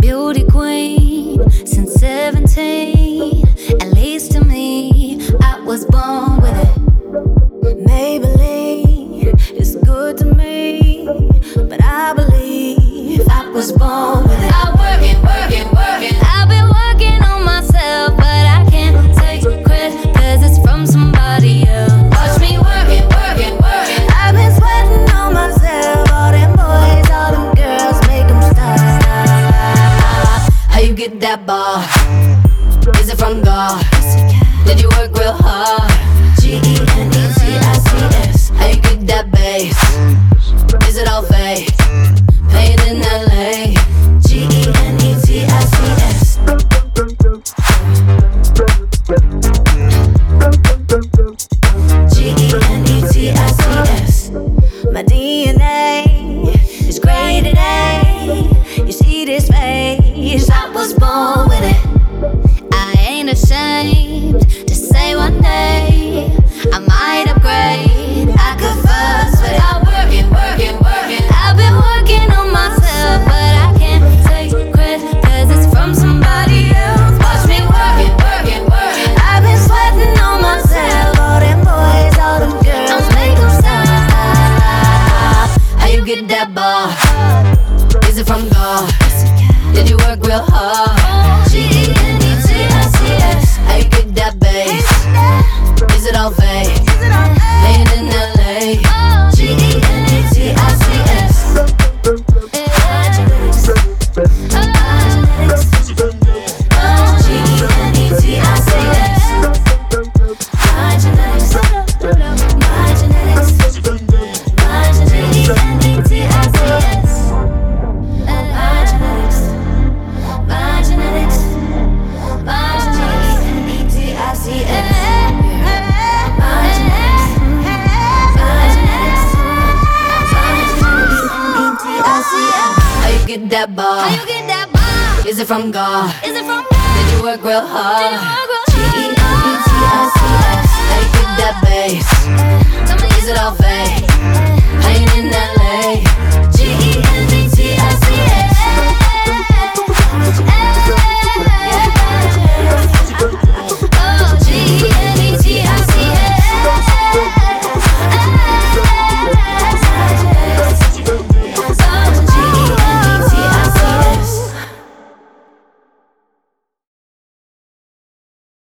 Beauty queen since 17. At least to me, I was born with it. Maybelline is good to me, but I believe I was born get that bar? Is it from God? Did you work real hard? G E N E T I C S. How you get that bass? Is it all fake? This face? I was born with it. I ain't ashamed to say one day I might upgrade. I could fuss, but I work it, work it, work it. I've been working on myself, but I can't take it's from somebody else. Watch me work it, work it, work it. I've been sweating on myself, all them boys, all them girls, make stop. How you get that bar? Is it from God? Did you work real hard? G E N E T I C S. How you get that bass? Is it all fake? Get that bar? How you get that bar? Is it from God? Is it from God? Did you work real hard?